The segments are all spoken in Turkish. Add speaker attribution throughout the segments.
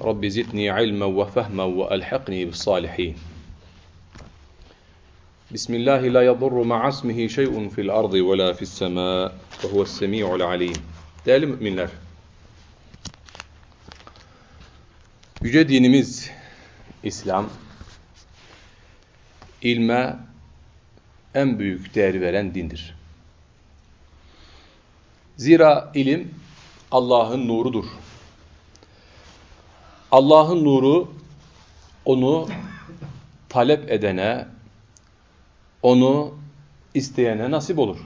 Speaker 1: رب زدني علما وفهما وألحقني بالصالحين بسم الله لا يضر مع اسمه شيء في الأرض ولا في السماء وهو السميع العليم Değerli müminler, Yüce dinimiz İslam, ilme en büyük değer veren dindir. Zira ilim Allah'ın nurudur. Allah'ın nuru onu talep edene, onu isteyene nasip olur.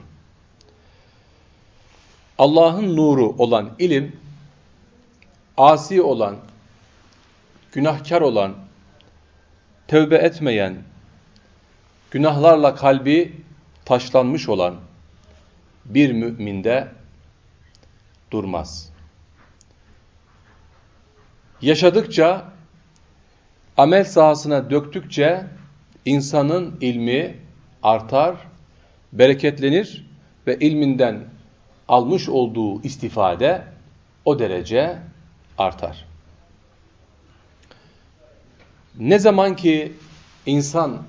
Speaker 1: Allah'ın nuru olan ilim, asi olan, günahkar olan, tövbe etmeyen, günahlarla kalbi taşlanmış olan bir müminde durmaz. Yaşadıkça, amel sahasına döktükçe insanın ilmi artar, bereketlenir ve ilminden almış olduğu istifade o derece artar. Ne zaman ki insan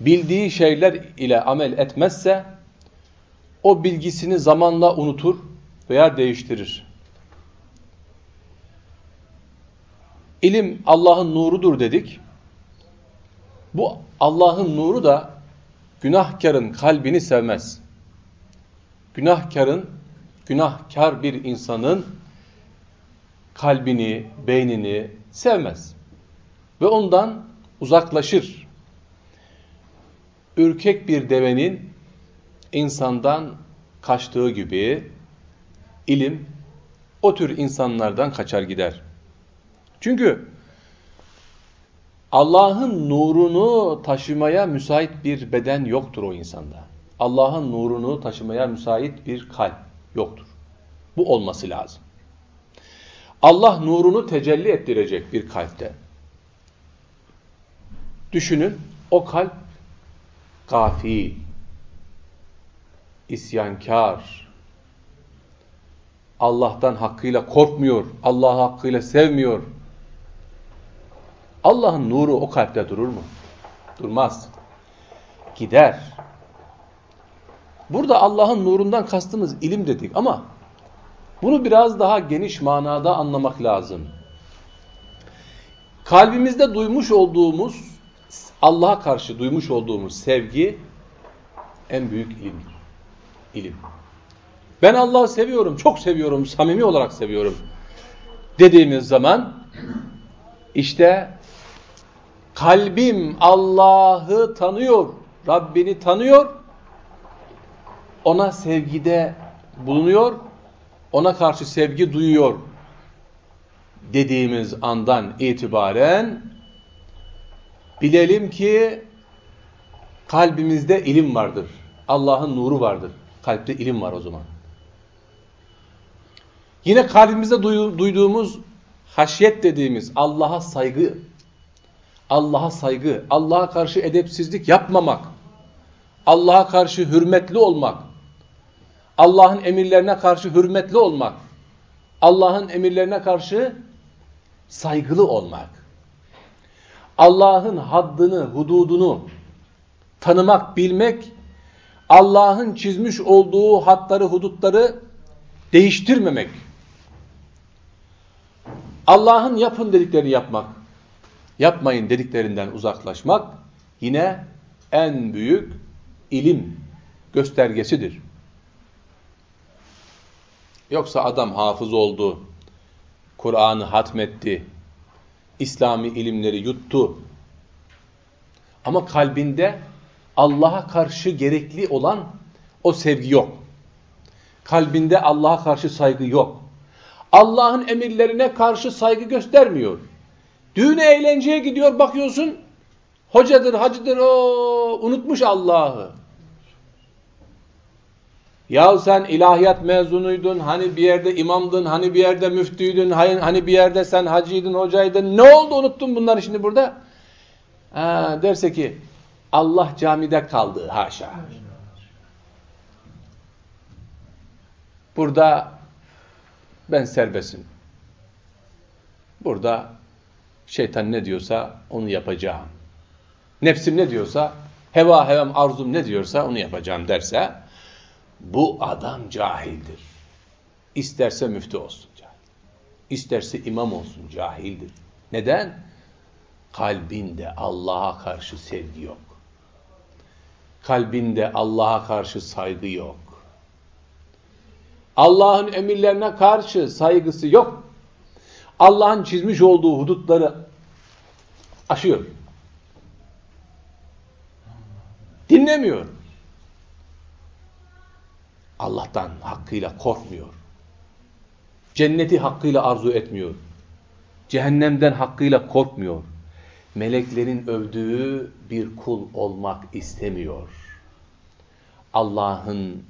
Speaker 1: bildiği şeyler ile amel etmezse o bilgisini zamanla unutur veya değiştirir. İlim Allah'ın nurudur dedik. Bu Allah'ın nuru da günahkarın kalbini sevmez. Günahkarın, günahkar bir insanın kalbini, beynini sevmez. Ve ondan uzaklaşır. Ürkek bir devenin insandan kaçtığı gibi ilim o tür insanlardan kaçar gider. Çünkü Allah'ın nurunu taşımaya müsait bir beden yoktur o insanda. Allah'ın nurunu taşımaya müsait bir kalp yoktur. Bu olması lazım. Allah nurunu tecelli ettirecek bir kalpte. Düşünün o kalp gafil, isyankar, Allah'tan hakkıyla korkmuyor, Allah'ı hakkıyla sevmiyor, Allah'ın nuru o kalpte durur mu? Durmaz. Gider. Burada Allah'ın nurundan kastımız ilim dedik ama bunu biraz daha geniş manada anlamak lazım. Kalbimizde duymuş olduğumuz, Allah'a karşı duymuş olduğumuz sevgi en büyük ilimdir. İlim. Ben Allah'ı seviyorum, çok seviyorum, samimi olarak seviyorum dediğimiz zaman işte kalbim Allah'ı tanıyor, Rabbini tanıyor, ona sevgide bulunuyor, ona karşı sevgi duyuyor dediğimiz andan itibaren bilelim ki kalbimizde ilim vardır. Allah'ın nuru vardır. Kalpte ilim var o zaman. Yine kalbimizde duyduğumuz haşyet dediğimiz Allah'a saygı Allah'a saygı, Allah'a karşı edepsizlik yapmamak, Allah'a karşı hürmetli olmak, Allah'ın emirlerine karşı hürmetli olmak, Allah'ın emirlerine karşı saygılı olmak, Allah'ın haddını, hududunu tanımak, bilmek, Allah'ın çizmiş olduğu hatları, hudutları değiştirmemek, Allah'ın yapın dediklerini yapmak, yapmayın dediklerinden uzaklaşmak yine en büyük ilim göstergesidir. Yoksa adam hafız oldu, Kur'an'ı hatmetti, İslami ilimleri yuttu. Ama kalbinde Allah'a karşı gerekli olan o sevgi yok. Kalbinde Allah'a karşı saygı yok. Allah'ın emirlerine karşı saygı göstermiyor Düğüne eğlenceye gidiyor bakıyorsun. Hocadır, hacıdır o unutmuş Allah'ı. Ya sen ilahiyat mezunuydun, hani bir yerde imamdın, hani bir yerde müftüydün, hani, bir yerde sen hacıydın, hocaydın. Ne oldu unuttun bunları şimdi burada? Ha, derse ki Allah camide kaldı haşa. Burada ben serbestim. Burada şeytan ne diyorsa onu yapacağım. Nefsim ne diyorsa, heva hevem arzum ne diyorsa onu yapacağım derse bu adam cahildir. İsterse müftü olsun cahil. İsterse imam olsun cahildir. Neden? Kalbinde Allah'a karşı sevgi yok. Kalbinde Allah'a karşı saygı yok. Allah'ın emirlerine karşı saygısı yok. Allah'ın çizmiş olduğu hudutları aşıyor. Dinlemiyor. Allah'tan hakkıyla korkmuyor. Cenneti hakkıyla arzu etmiyor. Cehennemden hakkıyla korkmuyor. Meleklerin övdüğü bir kul olmak istemiyor. Allah'ın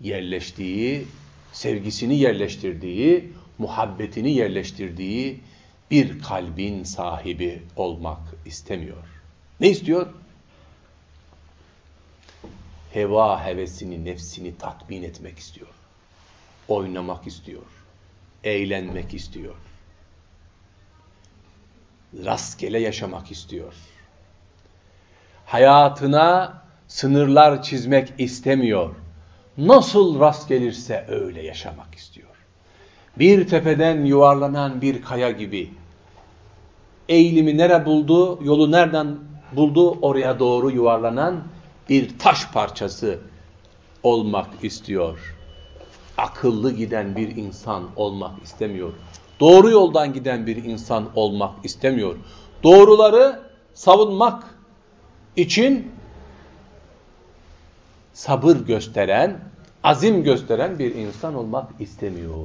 Speaker 1: yerleştiği, sevgisini yerleştirdiği, muhabbetini yerleştirdiği bir kalbin sahibi olmak istemiyor. Ne istiyor? heva hevesini, nefsini tatmin etmek istiyor. Oynamak istiyor. Eğlenmek istiyor. Rastgele yaşamak istiyor. Hayatına sınırlar çizmek istemiyor. Nasıl rast gelirse öyle yaşamak istiyor. Bir tepeden yuvarlanan bir kaya gibi. Eğilimi nere buldu, yolu nereden buldu oraya doğru yuvarlanan bir taş parçası olmak istiyor. Akıllı giden bir insan olmak istemiyor. Doğru yoldan giden bir insan olmak istemiyor. Doğruları savunmak için sabır gösteren, azim gösteren bir insan olmak istemiyor.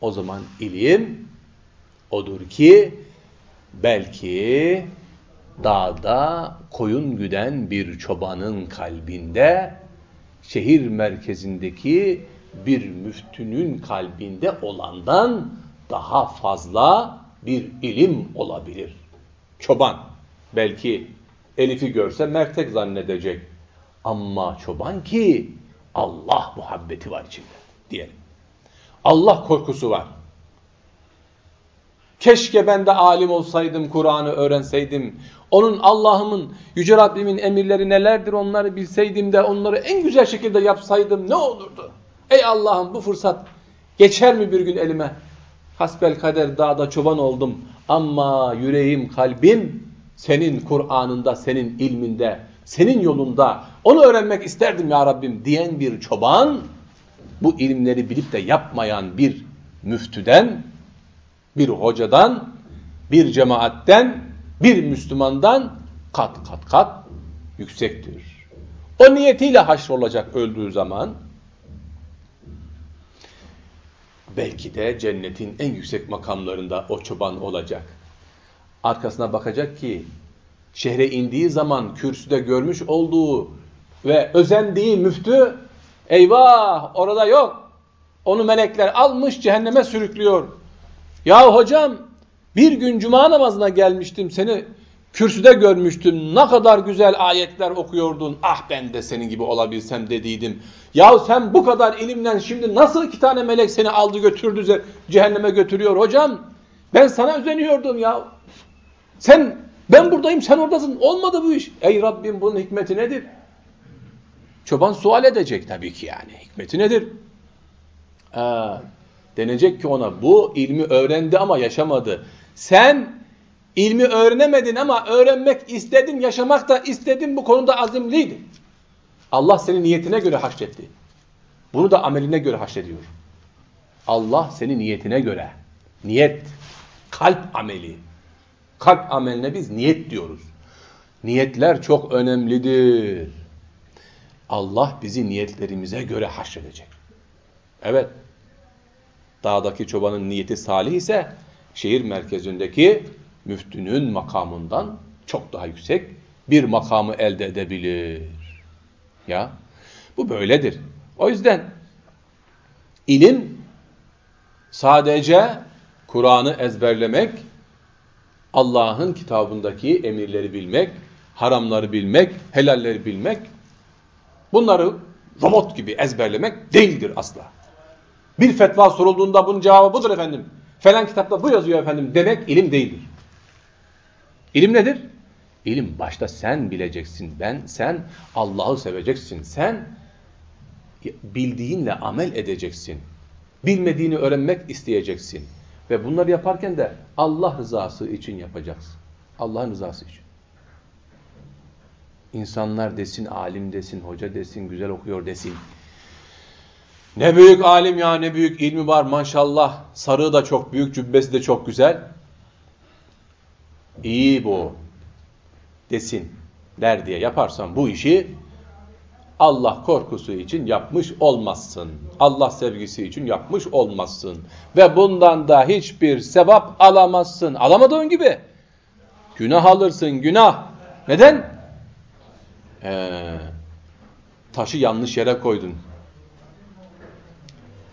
Speaker 1: O zaman ilim odur ki belki dağda koyun güden bir çobanın kalbinde, şehir merkezindeki bir müftünün kalbinde olandan daha fazla bir ilim olabilir. Çoban belki Elif'i görse mertek zannedecek. Ama çoban ki Allah muhabbeti var içinde diyelim. Allah korkusu var. Keşke ben de alim olsaydım, Kur'an'ı öğrenseydim. Onun Allah'ımın, Yüce Rabbimin emirleri nelerdir onları bilseydim de onları en güzel şekilde yapsaydım ne olurdu? Ey Allah'ım bu fırsat geçer mi bir gün elime? Hasbel kader dağda çoban oldum ama yüreğim, kalbim senin Kur'an'ında, senin ilminde, senin yolunda onu öğrenmek isterdim ya Rabbim diyen bir çoban bu ilimleri bilip de yapmayan bir müftüden bir hocadan, bir cemaatten, bir Müslümandan kat kat kat yüksektir. O niyetiyle haşrolacak öldüğü zaman belki de cennetin en yüksek makamlarında o çoban olacak. Arkasına bakacak ki şehre indiği zaman kürsüde görmüş olduğu ve özendiği müftü eyvah orada yok. Onu melekler almış cehenneme sürüklüyor. Ya hocam bir gün cuma namazına gelmiştim seni kürsüde görmüştüm. Ne kadar güzel ayetler okuyordun. Ah ben de senin gibi olabilsem dediydim. Ya sen bu kadar ilimden şimdi nasıl iki tane melek seni aldı götürdü cehenneme götürüyor hocam? Ben sana özeniyordum ya. Sen ben buradayım sen oradasın. Olmadı bu iş. Ey Rabbim bunun hikmeti nedir? Çoban sual edecek tabii ki yani. Hikmeti nedir? Ee, Denecek ki ona bu ilmi öğrendi ama yaşamadı. Sen ilmi öğrenemedin ama öğrenmek istedin, yaşamak da istedin bu konuda azimliydi. Allah seni niyetine göre haşretti. Bunu da ameline göre haşrediyor. Allah seni niyetine göre. Niyet, kalp ameli. Kalp ameline biz niyet diyoruz. Niyetler çok önemlidir. Allah bizi niyetlerimize göre haşredecek. Evet. Dağdaki çobanın niyeti salih ise şehir merkezindeki müftünün makamından çok daha yüksek bir makamı elde edebilir. Ya bu böyledir. O yüzden ilim sadece Kur'an'ı ezberlemek, Allah'ın kitabındaki emirleri bilmek, haramları bilmek, helalleri bilmek, bunları robot gibi ezberlemek değildir asla. Bir fetva sorulduğunda bunun cevabı budur efendim. Falan kitapta bu yazıyor efendim demek ilim değildir. İlim nedir? İlim başta sen bileceksin. Ben, sen Allah'ı seveceksin. Sen bildiğinle amel edeceksin. Bilmediğini öğrenmek isteyeceksin. Ve bunları yaparken de Allah rızası için yapacaksın. Allah'ın rızası için. İnsanlar desin, alim desin, hoca desin, güzel okuyor desin. Ne büyük alim ya, ne büyük ilmi var maşallah. Sarığı da çok büyük, cübbesi de çok güzel. İyi bu desinler diye yaparsan bu işi Allah korkusu için yapmış olmazsın. Allah sevgisi için yapmış olmazsın. Ve bundan da hiçbir sevap alamazsın. Alamadığın gibi günah alırsın, günah. Neden? Ee, taşı yanlış yere koydun.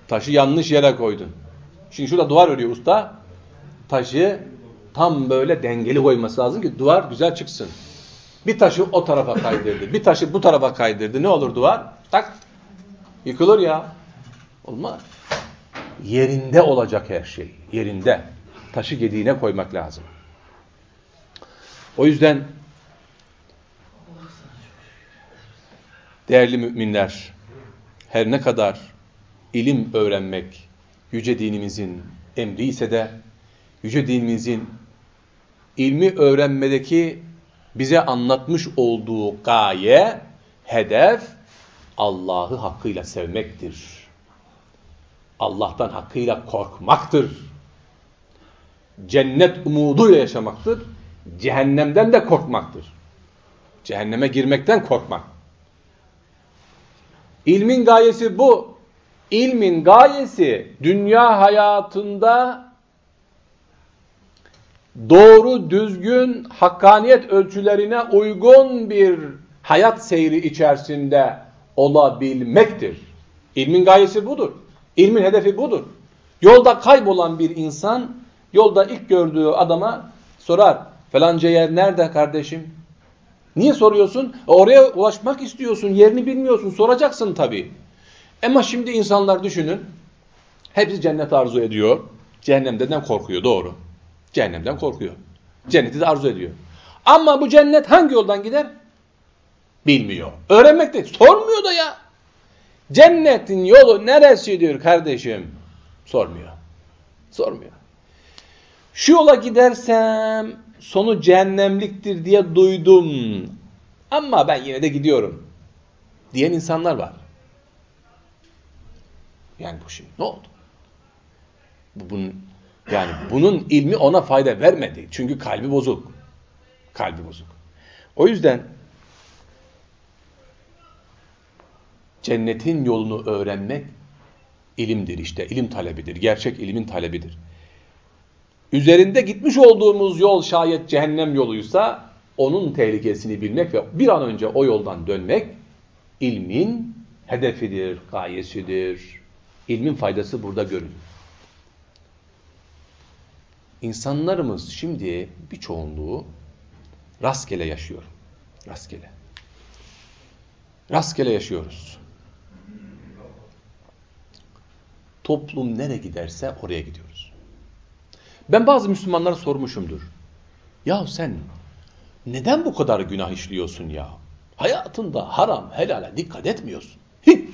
Speaker 1: Taşı yanlış yere koydun. Şimdi şurada duvar örüyor usta. Taşı tam böyle dengeli koyması lazım ki duvar güzel çıksın. Bir taşı o tarafa kaydırdı. Bir taşı bu tarafa kaydırdı. Ne olur duvar? Tak. Yıkılır ya. Olmaz. Yerinde olacak her şey. Yerinde. Taşı gediğine koymak lazım. O yüzden değerli müminler her ne kadar ilim öğrenmek yüce dinimizin emri ise de yüce dinimizin ilmi öğrenmedeki bize anlatmış olduğu gaye, hedef Allah'ı hakkıyla sevmektir. Allah'tan hakkıyla korkmaktır. Cennet umuduyla yaşamaktır. Cehennemden de korkmaktır. Cehenneme girmekten korkmak. İlmin gayesi bu. İlmin gayesi dünya hayatında doğru, düzgün, hakkaniyet ölçülerine uygun bir hayat seyri içerisinde olabilmektir. İlmin gayesi budur. İlmin hedefi budur. Yolda kaybolan bir insan, yolda ilk gördüğü adama sorar. Falanca yer nerede kardeşim? Niye soruyorsun? E, oraya ulaşmak istiyorsun, yerini bilmiyorsun, soracaksın tabii. Ama şimdi insanlar düşünün, hepsi cennet arzu ediyor, cehennemden korkuyor, doğru. Cehennemden korkuyor. Cenneti de arzu ediyor. Ama bu cennet hangi yoldan gider? Bilmiyor. Öğrenmek de sormuyor da ya. Cennetin yolu neresidir kardeşim? Sormuyor. Sormuyor. Şu yola gidersem sonu cehennemliktir diye duydum. Ama ben yine de gidiyorum. Diyen insanlar var. Yani bu şimdi ne oldu? Bu bunun yani bunun ilmi ona fayda vermedi. Çünkü kalbi bozuk. Kalbi bozuk. O yüzden cennetin yolunu öğrenmek ilimdir işte. İlim talebidir. Gerçek ilimin talebidir. Üzerinde gitmiş olduğumuz yol şayet cehennem yoluysa onun tehlikesini bilmek ve bir an önce o yoldan dönmek ilmin hedefidir, gayesidir. İlmin faydası burada görülür. İnsanlarımız şimdi bir çoğunluğu rastgele yaşıyor. Rastgele. Rastgele yaşıyoruz. Toplum nereye giderse oraya gidiyoruz. Ben bazı Müslümanlara sormuşumdur. Ya sen neden bu kadar günah işliyorsun ya? Hayatında haram, helale dikkat etmiyorsun. Hiç.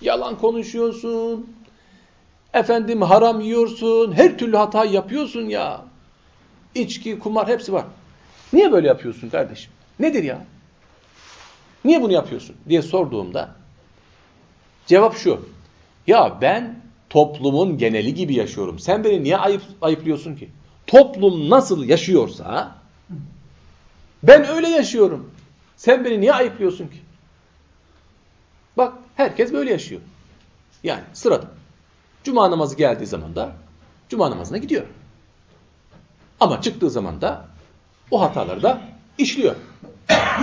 Speaker 1: Yalan konuşuyorsun, Efendim haram yiyorsun, her türlü hata yapıyorsun ya. İçki, kumar hepsi var. Niye böyle yapıyorsun kardeşim? Nedir ya? Niye bunu yapıyorsun diye sorduğumda cevap şu. Ya ben toplumun geneli gibi yaşıyorum. Sen beni niye ayıp, ayıplıyorsun ki? Toplum nasıl yaşıyorsa ben öyle yaşıyorum. Sen beni niye ayıplıyorsun ki? Bak herkes böyle yaşıyor. Yani sırada. Cuma namazı geldiği zaman da cuma namazına gidiyor. Ama çıktığı zaman da o hataları da işliyor.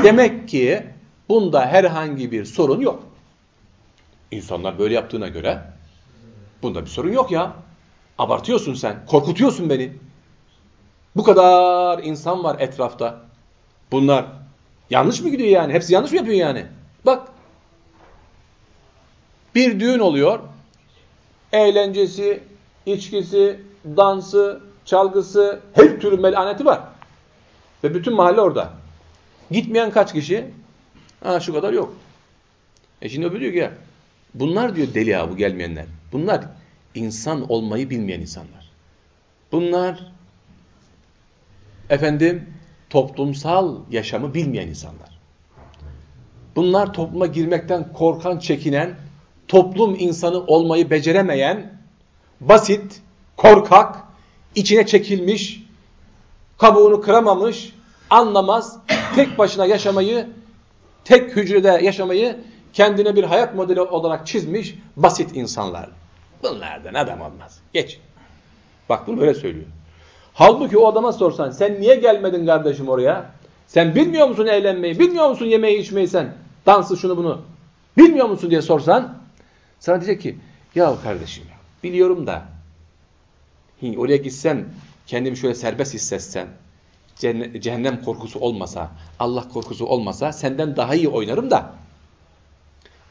Speaker 1: Demek ki bunda herhangi bir sorun yok. İnsanlar böyle yaptığına göre bunda bir sorun yok ya. Abartıyorsun sen, korkutuyorsun beni. Bu kadar insan var etrafta. Bunlar yanlış mı gidiyor yani? Hepsi yanlış mı yapıyor yani? Bak. Bir düğün oluyor. Eğlencesi, içkisi, dansı, çalgısı, her türlü melaneti var. Ve bütün mahalle orada. Gitmeyen kaç kişi? Ha şu kadar yok. E şimdi öbürü diyor ki ya, bunlar diyor deli ha bu gelmeyenler. Bunlar insan olmayı bilmeyen insanlar. Bunlar efendim toplumsal yaşamı bilmeyen insanlar. Bunlar topluma girmekten korkan, çekinen, toplum insanı olmayı beceremeyen, basit, korkak, içine çekilmiş, kabuğunu kıramamış, anlamaz, tek başına yaşamayı, tek hücrede yaşamayı kendine bir hayat modeli olarak çizmiş basit insanlar. Bunlardan adam olmaz. Geç. Bak bunu böyle söylüyor. Halbuki o adama sorsan sen niye gelmedin kardeşim oraya? Sen bilmiyor musun eğlenmeyi? Bilmiyor musun yemeği içmeyi sen? Dansı şunu bunu. Bilmiyor musun diye sorsan sana diyecek ki ya kardeşim biliyorum da oraya gitsem kendimi şöyle serbest hissetsem cehennem korkusu olmasa Allah korkusu olmasa senden daha iyi oynarım da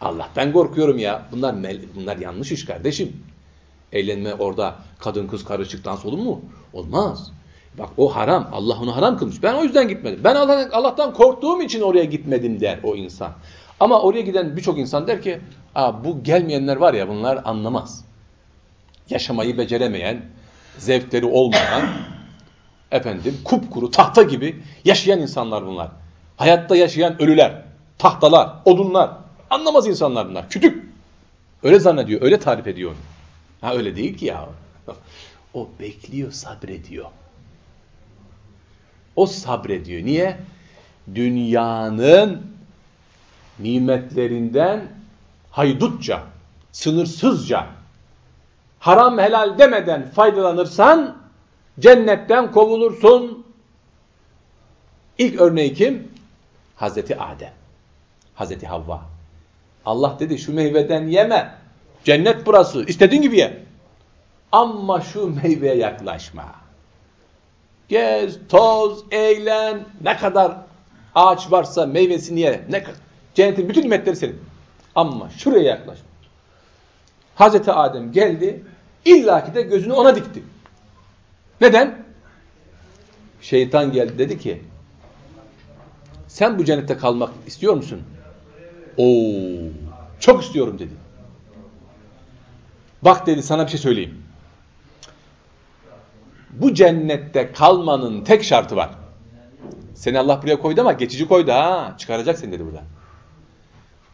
Speaker 1: Allah'tan korkuyorum ya. Bunlar bunlar yanlış iş kardeşim. Eğlenme orada kadın kız karışık dans olur mu? Olmaz. Bak o haram. Allah onu haram kılmış. Ben o yüzden gitmedim. Ben Allah, Allah'tan korktuğum için oraya gitmedim der o insan. Ama oraya giden birçok insan der ki Aa, bu gelmeyenler var ya bunlar anlamaz. Yaşamayı beceremeyen, zevkleri olmayan, efendim kupkuru, tahta gibi yaşayan insanlar bunlar. Hayatta yaşayan ölüler, tahtalar, odunlar. Anlamaz insanlar bunlar. Kütük. Öyle zannediyor, öyle tarif ediyor onu. Ha öyle değil ki ya. O bekliyor, sabrediyor. O sabrediyor. Niye? Dünyanın nimetlerinden haydutça, sınırsızca, haram helal demeden faydalanırsan cennetten kovulursun. İlk örneği kim? Hazreti Adem. Hazreti Havva. Allah dedi şu meyveden yeme. Cennet burası. İstediğin gibi ye. Ama şu meyveye yaklaşma. Gez, toz, eğlen. Ne kadar ağaç varsa meyvesini ye. Ne. Cennetin bütün nimetleri senin. Ama şuraya yaklaşma. Hazreti Adem geldi. illaki de gözünü ona dikti. Neden? Şeytan geldi dedi ki sen bu cennette kalmak istiyor musun? Oo, çok istiyorum dedi. Bak dedi sana bir şey söyleyeyim. Bu cennette kalmanın tek şartı var. Seni Allah buraya koydu ama geçici koydu ha. Çıkaracak seni dedi burada.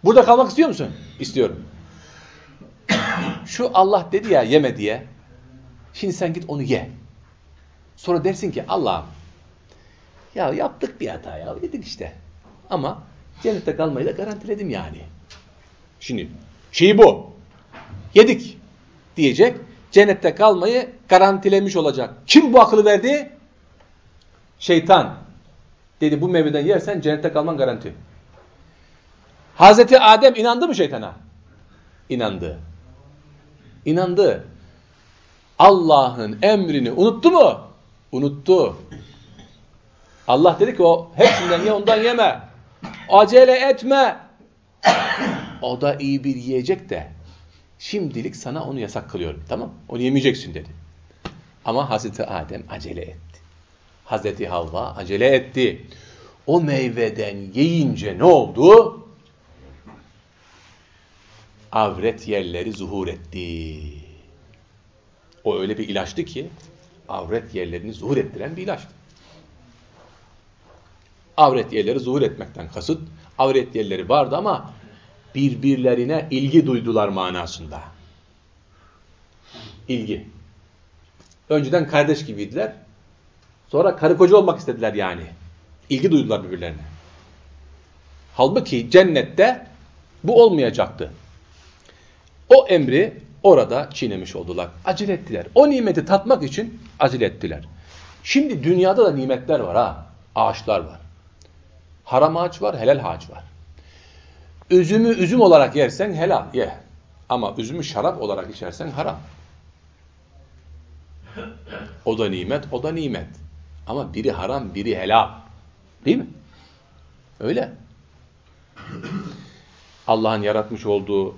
Speaker 1: Burada kalmak istiyor musun? İstiyorum. Şu Allah dedi ya yeme diye. Şimdi sen git onu ye. Sonra dersin ki Allah'ım ya yaptık bir hata ya yedik işte. Ama cennette kalmayı da garantiledim yani. Şimdi şey bu. Yedik diyecek. Cennette kalmayı garantilemiş olacak. Kim bu akıllı verdi? Şeytan. Dedi bu meyveden yersen cennette kalman garanti. Hazreti Adem inandı mı şeytana? İnandı. İnandı. Allah'ın emrini unuttu mu? Unuttu. Allah dedi ki o hepsinden ye ondan yeme. Acele etme. O da iyi bir yiyecek de şimdilik sana onu yasak kılıyorum. Tamam Onu yemeyeceksin dedi. Ama Hazreti Adem acele etti. Hazreti Havva acele etti. O meyveden yiyince ne oldu? Avret yerleri zuhur etti. O öyle bir ilaçtı ki avret yerlerini zuhur ettiren bir ilaçtı. Avret yerleri zuhur etmekten kasıt avret yerleri vardı ama birbirlerine ilgi duydular manasında. İlgi. Önceden kardeş gibiydiler. Sonra karı koca olmak istediler yani. İlgi duydular birbirlerine. Halbuki cennette bu olmayacaktı. O emri orada çiğnemiş oldular. Acele ettiler. O nimeti tatmak için acele ettiler. Şimdi dünyada da nimetler var ha. Ağaçlar var. Haram ağaç var, helal ağaç var. Üzümü üzüm olarak yersen helal, ye. Ama üzümü şarap olarak içersen haram. O da nimet, o da nimet. Ama biri haram, biri helal. Değil mi? Öyle. Allah'ın yaratmış olduğu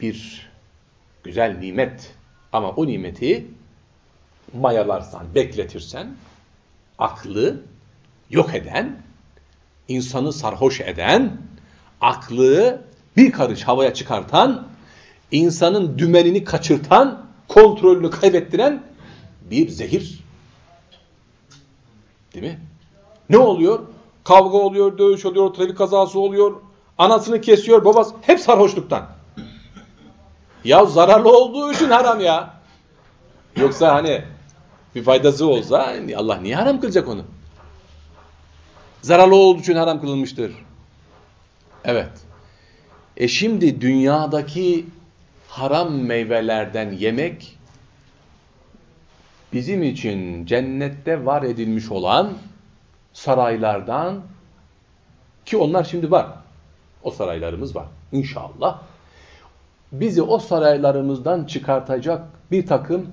Speaker 1: bir güzel nimet. Ama o nimeti mayalarsan, bekletirsen, aklı yok eden, insanı sarhoş eden, aklı bir karış havaya çıkartan, insanın dümenini kaçırtan, kontrolünü kaybettiren bir zehir. Değil mi? Ne oluyor? Kavga oluyor, dövüş oluyor, trafik kazası oluyor, anasını kesiyor, babası hep sarhoşluktan. Ya zararlı olduğu için haram ya. Yoksa hani bir faydası olsa Allah niye haram kılacak onu? Zararlı olduğu için haram kılınmıştır. Evet. E şimdi dünyadaki haram meyvelerden yemek bizim için cennette var edilmiş olan saraylardan ki onlar şimdi var. O saraylarımız var. İnşallah. Bizi o saraylarımızdan çıkartacak bir takım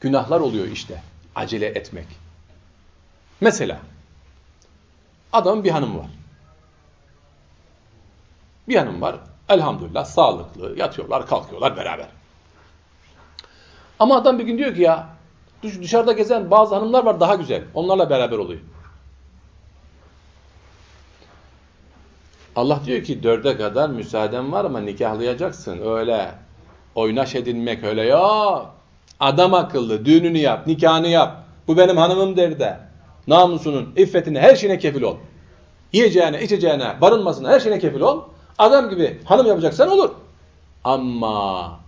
Speaker 1: günahlar oluyor işte. Acele etmek. Mesela adam bir hanım var. Bir hanım var. Elhamdülillah sağlıklı. Yatıyorlar, kalkıyorlar beraber. Ama adam bir gün diyor ki ya dışarıda gezen bazı hanımlar var daha güzel. Onlarla beraber oluyor. Allah diyor ki dörde kadar müsaaden var ama nikahlayacaksın. Öyle oynaş edinmek öyle yok. Adam akıllı düğününü yap, nikahını yap. Bu benim hanımım der de. Namusunun, iffetine, her şeyine kefil ol. Yiyeceğine, içeceğine, barınmasına, her şeyine kefil ol. Adam gibi hanım yapacaksan olur. Ama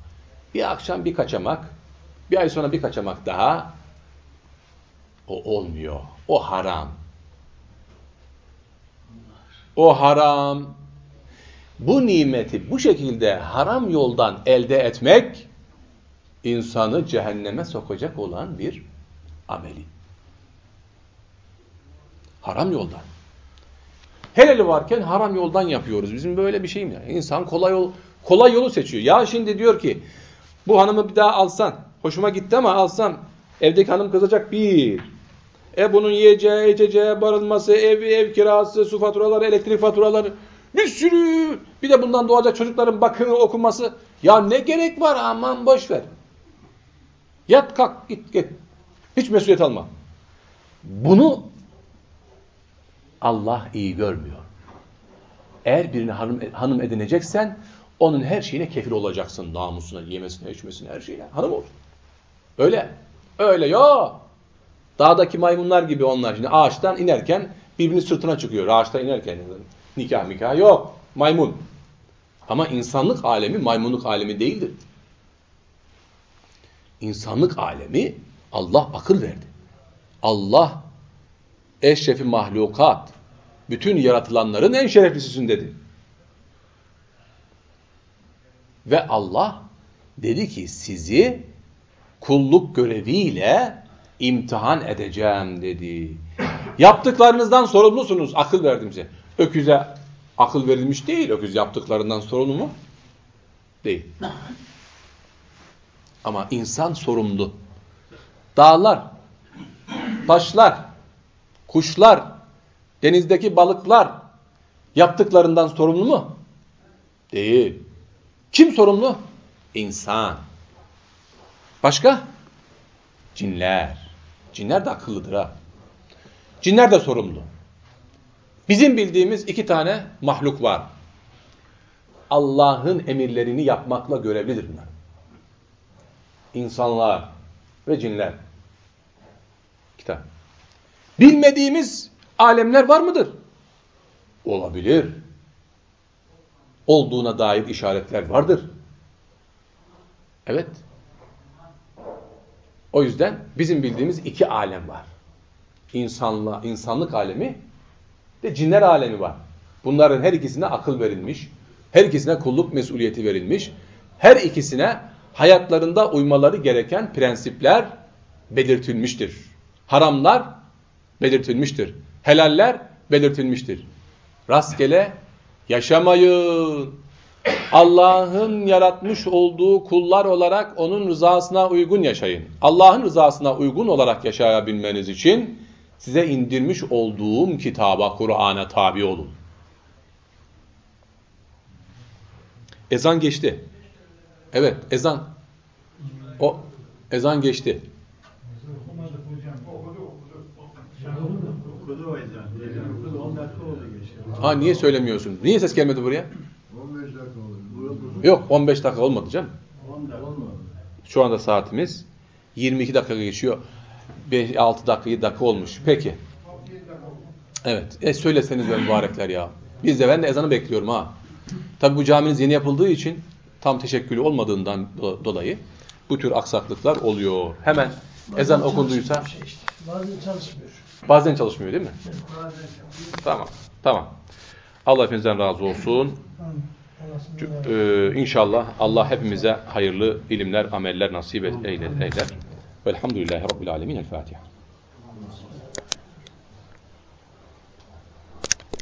Speaker 1: bir akşam bir kaçamak, bir ay sonra bir kaçamak daha o olmuyor. O haram. O haram. Bu nimeti bu şekilde haram yoldan elde etmek insanı cehenneme sokacak olan bir ameli. Haram yoldan. Helali varken haram yoldan yapıyoruz. Bizim böyle bir şeyim ya. İnsan kolay yol kolay yolu seçiyor. Ya şimdi diyor ki bu hanımı bir daha alsan hoşuma gitti ama alsam evdeki hanım kızacak bir. E bunun yiyeceği, içeceği, barınması, evi, ev kirası, su faturaları, elektrik faturaları bir sürü. Bir de bundan doğacak çocukların bakımı, okunması. Ya ne gerek var aman boş ver. Yat kalk git git. Hiç mesuliyet alma. Bunu Allah iyi görmüyor. Eğer birini hanım, hanım edineceksen onun her şeyine kefil olacaksın. Namusuna, yemesine, içmesine, her şeyine. Hanım ol. Öyle. Öyle yok. Dağdaki maymunlar gibi onlar. Şimdi ağaçtan inerken birbirini sırtına çıkıyor. Ağaçtan inerken. Nikah mikah yok. Maymun. Ama insanlık alemi maymunluk alemi değildir. İnsanlık alemi Allah akıl verdi. Allah eşrefi mahlukat, bütün yaratılanların en şereflisisin dedi. Ve Allah dedi ki sizi kulluk göreviyle imtihan edeceğim dedi. Yaptıklarınızdan sorumlusunuz. Akıl verdim size. Öküze akıl verilmiş değil. Öküz yaptıklarından sorumlu mu? Değil. Ama insan sorumlu. Dağlar, taşlar, kuşlar, denizdeki balıklar yaptıklarından sorumlu mu? Değil. Kim sorumlu? İnsan. Başka? Cinler. Cinler de akıllıdır ha. Cinler de sorumlu. Bizim bildiğimiz iki tane mahluk var. Allah'ın emirlerini yapmakla görevlidir bunlar. İnsanlar ve cinler. Kitap. Bilmediğimiz alemler var mıdır? Olabilir. Olduğuna dair işaretler vardır. Evet. O yüzden bizim bildiğimiz iki alem var. İnsanla, insanlık alemi ve cinler alemi var. Bunların her ikisine akıl verilmiş, her ikisine kulluk mesuliyeti verilmiş, her ikisine hayatlarında uymaları gereken prensipler belirtilmiştir. Haramlar belirtilmiştir. Helaller belirtilmiştir. Rastgele yaşamayın. Allah'ın yaratmış olduğu kullar olarak onun rızasına uygun yaşayın. Allah'ın rızasına uygun olarak yaşayabilmeniz için size indirmiş olduğum kitaba, Kur'an'a tabi olun. Ezan geçti. Evet, ezan. O ezan geçti.
Speaker 2: Okudu o ezan. Ezan okudu. 10 dakika oldu geçti.
Speaker 1: Ha niye söylemiyorsun? Niye ses gelmedi buraya?
Speaker 3: 15 dakika oldu.
Speaker 1: Yok 15 dakika olmadı canım.
Speaker 2: 10 dakika olmadı.
Speaker 1: Şu anda saatimiz 22 dakika geçiyor. 5, 6 dakika 7 dakika olmuş. Peki. Evet. E söyleseniz be mübarekler ya. Biz de ben de ezanı bekliyorum ha. Tabi bu caminiz yeni yapıldığı için tam teşekkülü olmadığından do- dolayı bu tür aksaklıklar oluyor. Hemen ezan okunduysa
Speaker 4: Şey işte, bazen çalışmıyor.
Speaker 1: Bazen çalışmıyor değil mi? Tamam. Tamam. Allah hepinizden razı olsun. Ee, inşallah Allah hepimize hayırlı ilimler, ameller nasip eyler. eyler. Velhamdülillahi Rabbil Alemin. El Fatiha.